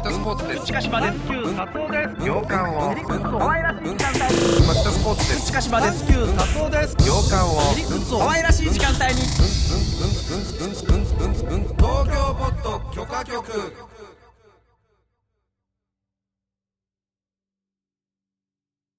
北スポーツです。近島です旧達夫です。洋館をリクッと可愛らしい時間帯今北スポーツです近島です旧達夫です洋館をリクッと可愛らしい時間帯に東京ポット許可局